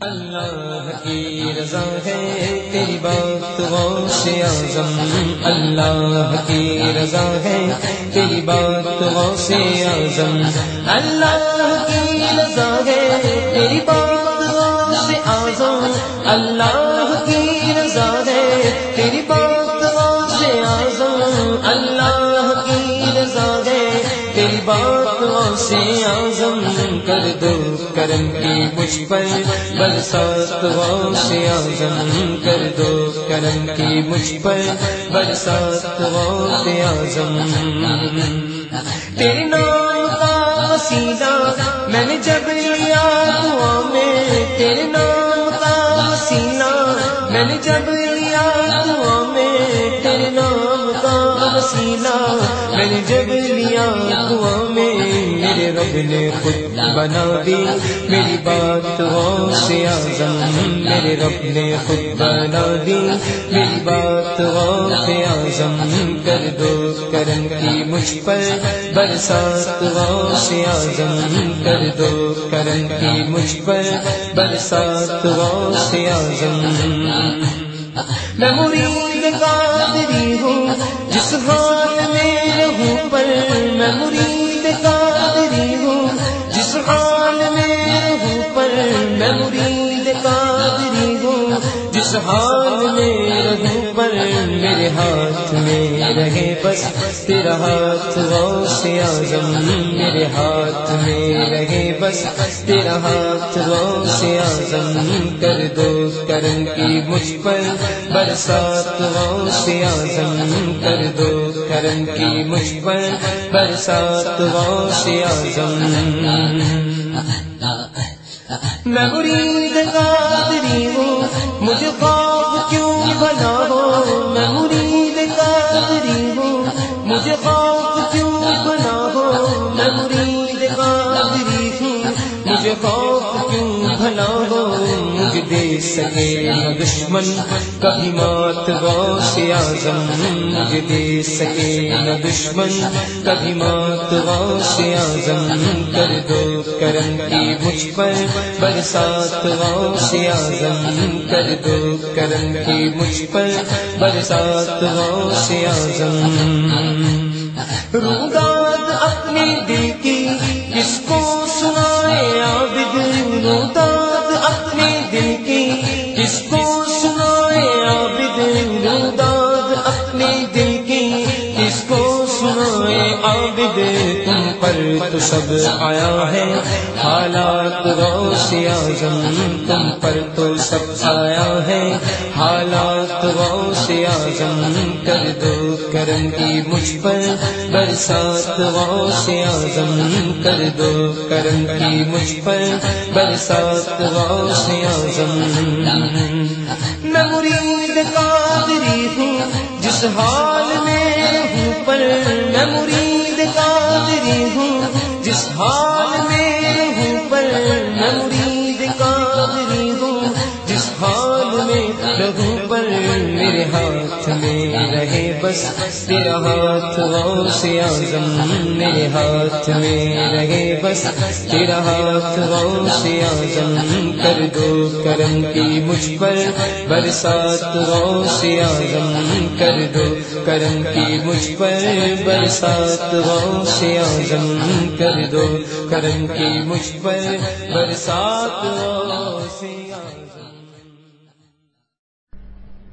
اللہ کی رضا ہے، تیری بات غوث اعظم۔ اللہ کی رضا ہے، تیری بات غوث اعظم۔ اللہ کی رضا ہے، تیری بات غوث اعظم۔ اللہ کی رضا ہے، تیری بات غوث اعظم۔ اللہ کی رضا ہے، تیری بات غوث اعظم کر دو کرم کی مجھ پر برسات غوث اعظم کر دو کرم کی مجھ پر برسات غوث اعظم۔ تیرے نام کا وسیلہ میں نے جب لیا دعا میں تیرے نام کا وسیلہ میں نے جب لیا دعا میں تیرے نام کا وسیلہ میں نے جب لیا دعا میں میرے رب نے خود بنا دی۔ میری بات غوث اعظم، میرے رب نے خود بنا دی۔ میری بات غوث اعظم، کر دو کرم کی مجھ پر۔ برسات غوث اعظم، کر دو کرم کی مجھ پر۔ برسات غوث اعظم۔ میں مرید قادری ہوں، جس حال مرید قادری ہوں جس حال میں رہوں پر میرے ہاتھ میں رہے بس، تیرا ہاتھ غوث اعظم، میرے ہاتھ میں رہے بس، تیرا ہاتھ غوث اعظم، کر دو کرم کی مجھ پر، برسات غوث اعظم، کر دو کرم کی مجھ پر، برسات غوث اعظم۔ میں مرید قادری ہوں، مجھے خواب کیوں بنا ہو میں مرید قادری ہوں، مجھے خواب کیوں بنا ہو میں مرید قادری ہوں، مجھے خوف کیوں بھلا ہو مجھ دے سکے نہ دشمن کبھی مات غوث اعظم مجھ دے سکے نہ دشمن کبھی مات غوث اعظم کر دو کرم کی مجھ پر برسات غوث اعظم کر دو کرم کی مجھ پر برسات غوث اعظم روداد اپنی دل کی کس کو عابد روداد اپنی دل کی کس کو سنائے عابد، تم پر تو سب آیا ہے۔ حالات غوث اعظم، تم پر تو سب آیا ہے۔ حالات غوث اعظم، کر دو کرم کی مجھ پر۔ برسات غوث اعظم، کر دو کرم کی مجھ پر۔ برسات غوث اعظم۔ میں مرید قادری ہوں جس حال میں ہوں پر میں مرید قادری ہوں، جس حال میں ہوں پر میں مرید قادری ہوں، جس حال میں رہوں پر میرے ہاتھ میں بس تیرا ہاتھ غوث اعظم میرے ہاتھ میں رہے بس۔ تیرا ہاتھ غوث اعظم کر دو کرم کی مجھ پر۔ برسات غوث اعظم کر دو کرم کی مجھ پر۔ برسات غوث اعظم کر دو کرم کی مجھ پر۔ برسات غوث اعظم